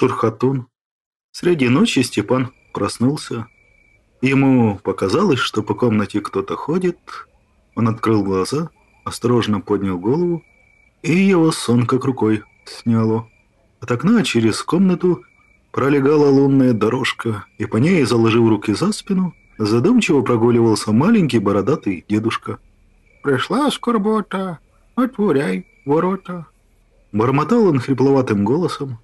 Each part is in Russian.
Шурхатун. Среди ночи Степан проснулся. Ему показалось, что по комнате кто-то ходит. Он открыл глаза, осторожно поднял голову, и его сон как рукой сняло. От окна через комнату пролегала лунная дорожка, и по ней, заложив руки за спину, задумчиво прогуливался маленький бородатый дедушка. «Пришла скорбота, отворяй ворота». Бормотал он хрипловатым голосом,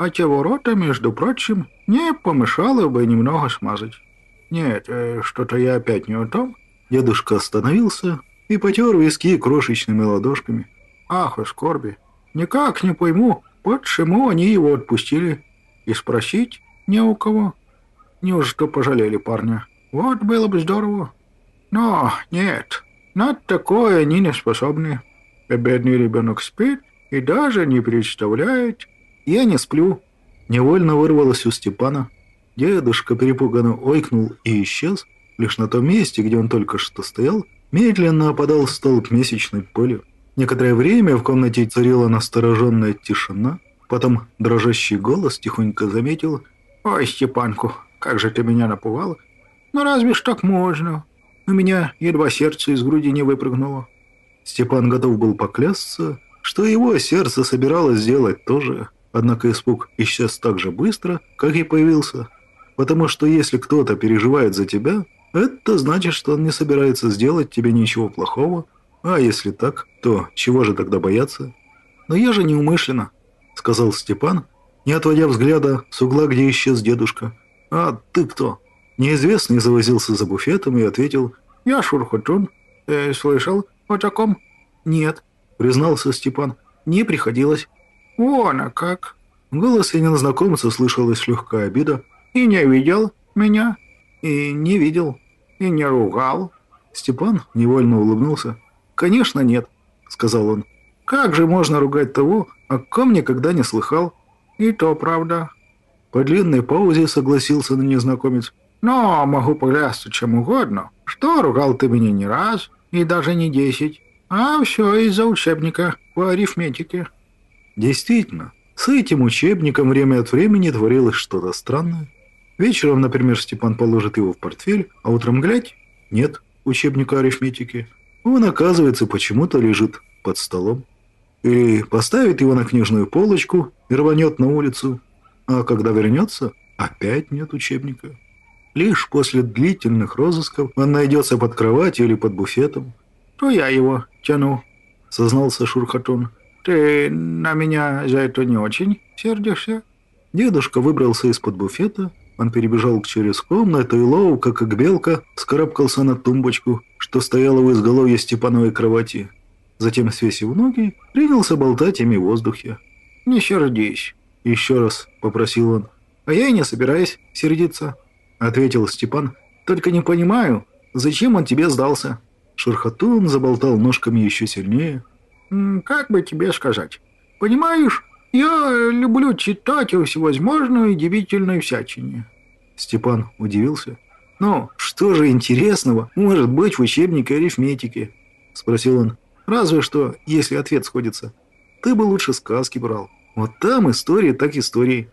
а те ворота, между прочим, не помешало бы немного смазать. Нет, э, что-то я опять не о том. Дедушка остановился и потер виски крошечными ладошками. Ах, и скорби. Никак не пойму, почему они его отпустили. И спросить не у кого. Неужто пожалели парня? Вот было бы здорово. Но нет, на такое они не способны. Бедный ребенок спит и даже не представляет, «Я не сплю». Невольно вырвалось у Степана. Дедушка перепуганно ойкнул и исчез. Лишь на том месте, где он только что стоял, медленно опадал столб месячной пыли. Некоторое время в комнате царила настороженная тишина. Потом дрожащий голос тихонько заметил. «Ой, Степанку, как же ты меня напугал! Ну разве ж так можно? У меня едва сердце из груди не выпрыгнуло». Степан готов был поклясться, что его сердце собиралось сделать тоже. Однако испуг исчез так же быстро, как и появился. Потому что если кто-то переживает за тебя, это значит, что он не собирается сделать тебе ничего плохого. А если так, то чего же тогда бояться? Но я же неумышленно, сказал Степан, не отводя взгляда с угла, где исчез дедушка. А ты кто? Неизвестный завозился за буфетом и ответил. Я Шурхутун. Э, слышал о таком? Нет, признался Степан. Не приходилось. «Вон, а как!» В голосе незнакомца слышалась легкая обида. «И не видел меня?» «И не видел». «И не ругал?» Степан невольно улыбнулся. «Конечно нет», — сказал он. «Как же можно ругать того, о ком никогда не слыхал?» «И то правда». По длинной паузе согласился на незнакомец. «Но могу поклясться чем угодно, что ругал ты меня не раз и даже не десять, а все из-за учебника по арифметике». Действительно, с этим учебником время от времени творилось что-то странное. Вечером, например, Степан положит его в портфель, а утром глядь, нет учебника арифметики. Он, оказывается, почему-то лежит под столом. Или поставит его на книжную полочку и рванет на улицу. А когда вернется, опять нет учебника. Лишь после длительных розысков он найдется под кроватью или под буфетом. «То я его тяну», — сознался Шурхатон. «Ты на меня за это не очень сердишься?» Дедушка выбрался из-под буфета, он перебежал через комнату и ловко, как белка, скарабкался на тумбочку, что стояла у изголовья Степановой кровати. Затем, свесив ноги, принялся болтать ими в воздухе. «Не сердись», — еще раз попросил он. «А я и не собираюсь сердиться», — ответил Степан. «Только не понимаю, зачем он тебе сдался?» Шерхотун заболтал ножками еще сильнее. Как бы тебе сказать? Понимаешь, я люблю читать о всевозможной удивительной всячине. Степан удивился. «Ну, что же интересного может быть в учебнике арифметики?» Спросил он. «Разве что, если ответ сходится. Ты бы лучше сказки брал. Вот там истории так истории».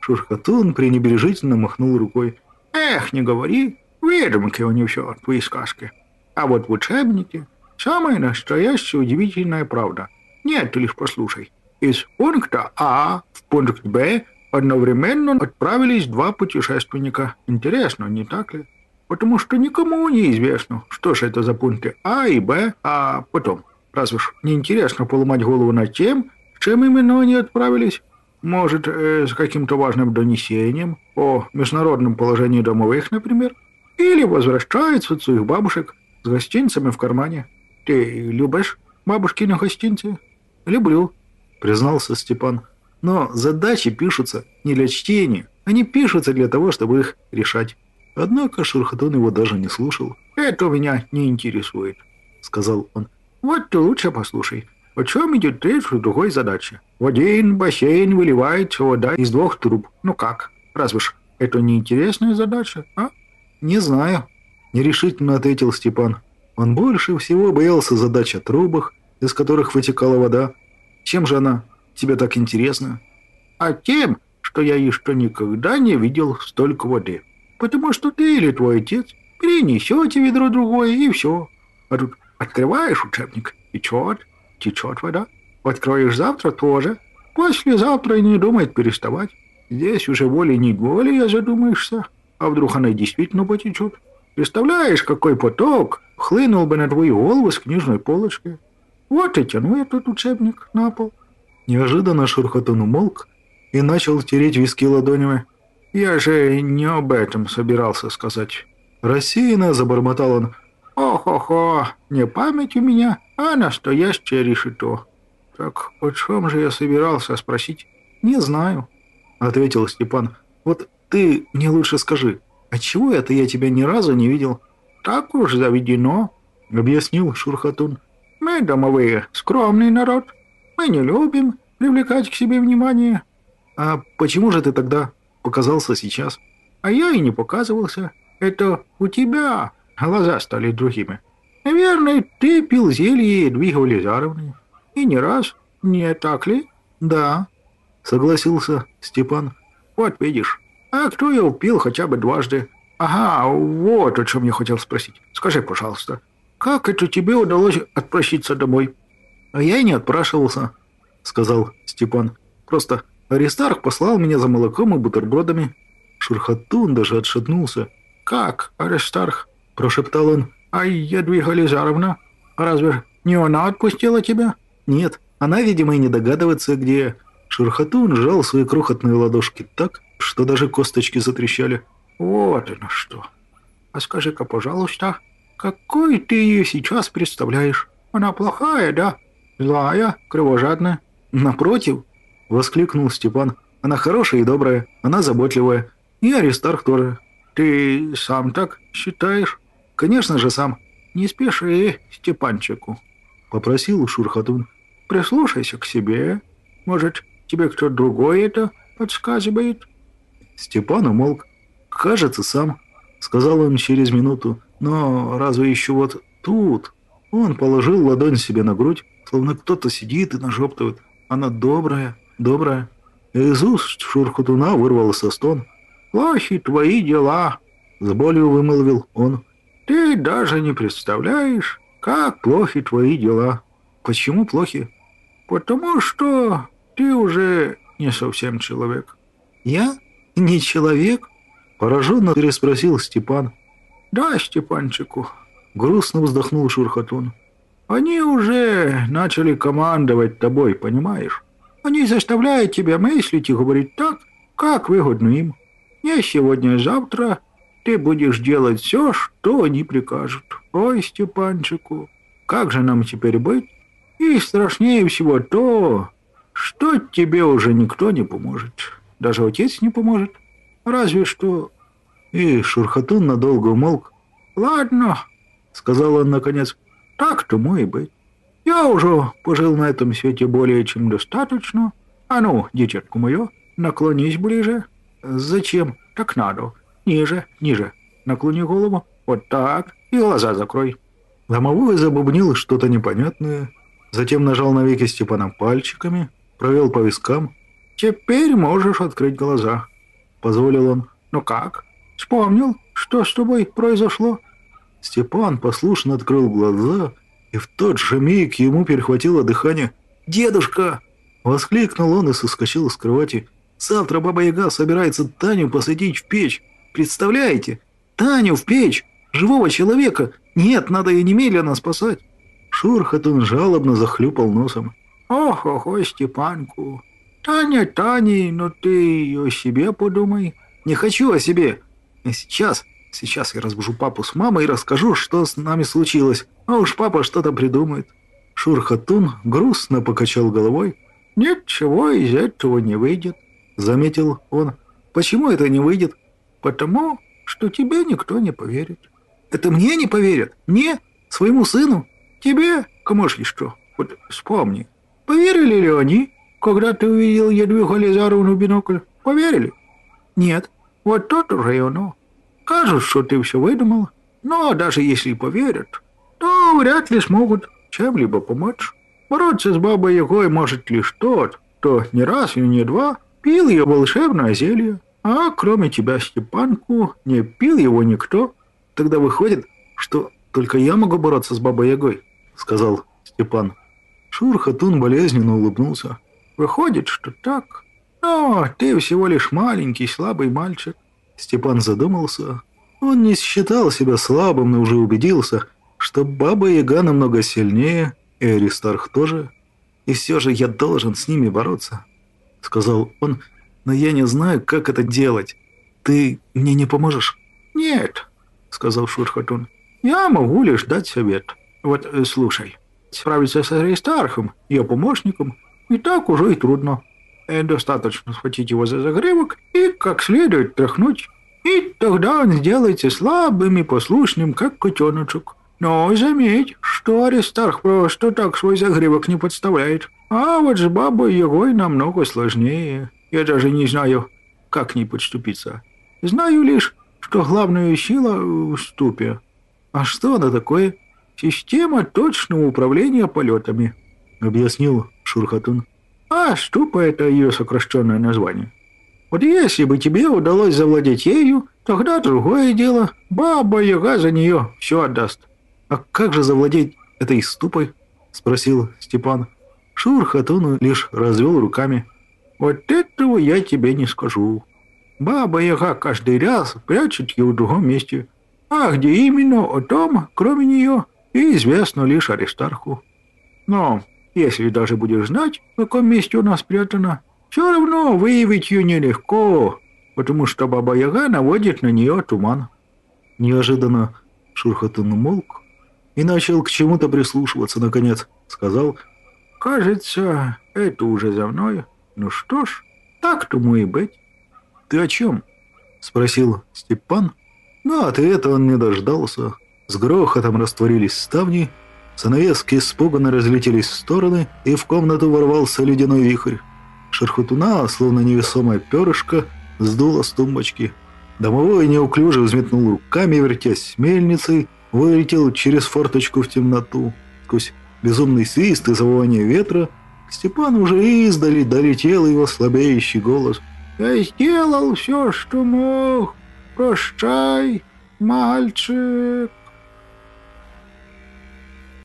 Шурхатун пренебрежительно махнул рукой. «Эх, не говори, выдумки у них все, твои сказки. А вот в учебнике Самая настоящая удивительная правда. Нет, ты лишь послушай. Из пункта А в пункт Б одновременно отправились два путешественника. Интересно, не так ли? Потому что никому не известно, что же это за пункты А и Б, а потом. Разве ж не интересно поломать голову над тем, чем именно они отправились? Может, э, с каким-то важным донесением о международном положении домовых, например? Или возвращаются своих бабушек с гостинцами в кармане? «Ты любишь бабушкины гостинцы?» «Люблю», — признался Степан. «Но задачи пишутся не для чтения, они пишутся для того, чтобы их решать». Однако Шурхатон его даже не слушал. «Это меня не интересует», — сказал он. «Вот ты лучше послушай. О чем идет речь в другой задаче? В один бассейн выливается вода из двух труб. Ну как? Разве ж это не интересная задача, а?» «Не знаю», — нерешительно ответил Степан. Он больше всего боялся задач о трубах, из которых вытекала вода. Чем же она тебе так интересна? А тем, что я еще никогда не видел столько воды. Потому что ты или твой отец перенесете ведро другое, и все. А тут открываешь учебник, и течет, течет вода. Откроешь завтра тоже. Послезавтра и не думает переставать. Здесь уже волей-неволей задумаешься, а вдруг она действительно потечет. Представляешь, какой поток хлынул бы на твою голову с книжной полочки. Вот и тяну этот учебник на пол. Неожиданно Шурхотун умолк и начал тереть виски ладонями. «Я же не об этом собирался сказать». Рассеянно забормотал он. «Ох-охо, не память у меня, а настоящее решето». «Так о чем же я собирался спросить?» «Не знаю», — ответил Степан. «Вот ты мне лучше скажи, отчего это я тебя ни разу не видел?» «Так уж заведено», — объяснил Шурхатун. «Мы домовые, скромный народ. Мы не любим привлекать к себе внимание». «А почему же ты тогда показался сейчас?» «А я и не показывался. Это у тебя глаза стали другими. Наверное, ты пил зелье Едвиги Лизаровны. И не раз, не так ли?» «Да», — согласился Степан. «Вот видишь. А кто его пил хотя бы дважды? Ага, вот о чем я хотел спросить. Скажи, пожалуйста, как это тебе удалось отпроситься домой?» «А я и не отпрашивался», — сказал Степан. «Просто Аристарх послал меня за молоком и бутербродами». Шурхатун даже отшатнулся. «Как, Аристарх?» – прошептал он. «А Ядвига Лизаровна? Разве не она отпустила тебя?» «Нет, она, видимо, и не догадывается, где...» Шурхатун сжал свои крохотные ладошки так, что даже косточки затрещали. «Вот оно что. А скажи-ка, пожалуйста, какой ты ее сейчас представляешь? Она плохая, да? Злая, кровожадная?» «Напротив», — воскликнул Степан. «Она хорошая и добрая, она заботливая. И Аристарх тоже. Ты сам так считаешь?» «Конечно же сам». «Не спеши, Степанчику», — попросил Шурхатун. «Прислушайся к себе. Может, тебе кто другой это подсказывает?» Степан умолк. «Кажется, сам», — сказал он через минуту. «Но разве еще вот тут?» Он положил ладонь себе на грудь, словно кто-то сидит и нашептывает. «Она добрая, добрая». Из уст Шурхатуна вырвался стон. «Плохи твои дела», — с болью вымолвил он. «Ты даже не представляешь, как плохи твои дела». «Почему плохи?» «Потому что ты уже не совсем человек». «Я? Не человек?» Пораженно переспросил Степан. «Да, Степанчику», — грустно вздохнул Шурхатун. «Они уже начали командовать тобой, понимаешь? Они заставляют тебя мыслить и говорить так, как выгодно им. Не сегодня, а завтра ты будешь делать все, что они прикажут. Ой, Степанчику, как же нам теперь быть? И страшнее всего то, что тебе уже никто не поможет. Даже отец не поможет. Разве что...» И Шурхатун надолго умолк. «Ладно», — сказал он наконец, — «так тому и быть. Я уже пожил на этом свете более чем достаточно. А ну, дитятку мое, наклонись ближе». «Зачем? Так надо. Ниже, ниже. Наклони голову. Вот так. И глаза закрой». Домовой забубнил что-то непонятное, затем нажал на веки Степана пальчиками, провел по вискам. «Теперь можешь открыть глаза», — позволил он. «Ну как? Вспомнил, что с тобой произошло?» Степан послушно открыл глаза, и в тот же миг ему перехватило дыхание. «Дедушка!» — воскликнул он и соскочил с кровати. «Завтра Баба-Яга собирается Таню посадить в печь. Представляете? Таню в печь! Живого человека! Нет, надо ее немедленно спасать!» Шурхатун жалобно захлюпал носом. «Ох, ох, ой, Степанку! Таня, Таня, но ты о себе подумай!» «Не хочу о себе! Сейчас, сейчас я разбужу папу с мамой и расскажу, что с нами случилось, а уж папа что-то придумает». Шурхатун грустно покачал головой. «Ничего из этого не выйдет», — заметил он. «Почему это не выйдет?» «Потому что тебе никто не поверит». «Это мне не поверят? Мне? Своему сыну?» «Тебе? Кому ж что? Вот вспомни. Поверили ли они, когда ты увидел Едвигу Лизаровну в бинокль? Поверили?» «Нет». «Вот тот уже и оно. Кажут, что ты все выдумал, но даже если поверят, то вряд ли смогут чем-либо помочь. Бороться с бабой Ягой может лишь тот, кто не раз и не два пил ее волшебное зелье, а кроме тебя, Степанку, не пил его никто. Тогда выходит, что только я могу бороться с Бабой Ягой, сказал Степан. Шурхатун болезненно улыбнулся. Выходит, что так. Но ты всего лишь маленький, слабый мальчик. Степан задумался. Он не считал себя слабым, но уже убедился, что Баба Яга намного сильнее, и Аристарх тоже. И все же я должен с ними бороться, сказал он, но я не знаю, как это делать. Ты мне не поможешь? Нет, сказал Шурхатун. Я могу лишь дать совет. Вот, э, слушай, справиться с Аристархом, ее помощником, и так уже и трудно. Э, достаточно схватить его за загривок и как следует тряхнуть. И тогда он сделается слабым и послушным, как котеночек. Но заметь, что Аристарх просто так свой загривок не подставляет. А вот с бабой Егой намного сложнее. Я даже не знаю, как к ней подступиться. Знаю лишь, что главная сила в ступе. А что она такое? Система точного управления полетами, объяснил Шурхатун. А ступа — это ее сокращенное название. Вот если бы тебе удалось завладеть ею, тогда другое дело. Баба Яга за нее все отдаст. А как же завладеть этой ступой? Спросил Степан. Шурхатун лишь развел руками. Вот этого я тебе не скажу. Баба Яга каждый раз прячет ее в другом месте. А где именно, о том, кроме нее, и известно лишь Аристарху. Но если даже будешь знать, в каком месте она спрятана, все равно выявить ее нелегко, потому что Баба Яга наводит на нее туман. Неожиданно Шурхатун умолк и начал к чему-то прислушиваться, наконец. Сказал, «Кажется, это уже за мной. Ну что ж, так тому и быть». «Ты о чем?» — спросил Степан. Но ответа он не дождался. С грохотом растворились ставни, занавески испуганно разлетелись в стороны, и в комнату ворвался ледяной вихрь. Шерхутуна, словно невесомое перышко, сдуло с тумбочки. Домовой неуклюже взметнул руками, вертясь мельницей, вылетел через форточку в темноту. Сквозь безумный свист и завывание ветра к уже издали долетел его слабеющий голос. «Я сделал все, что мог. Прощай, мальчик».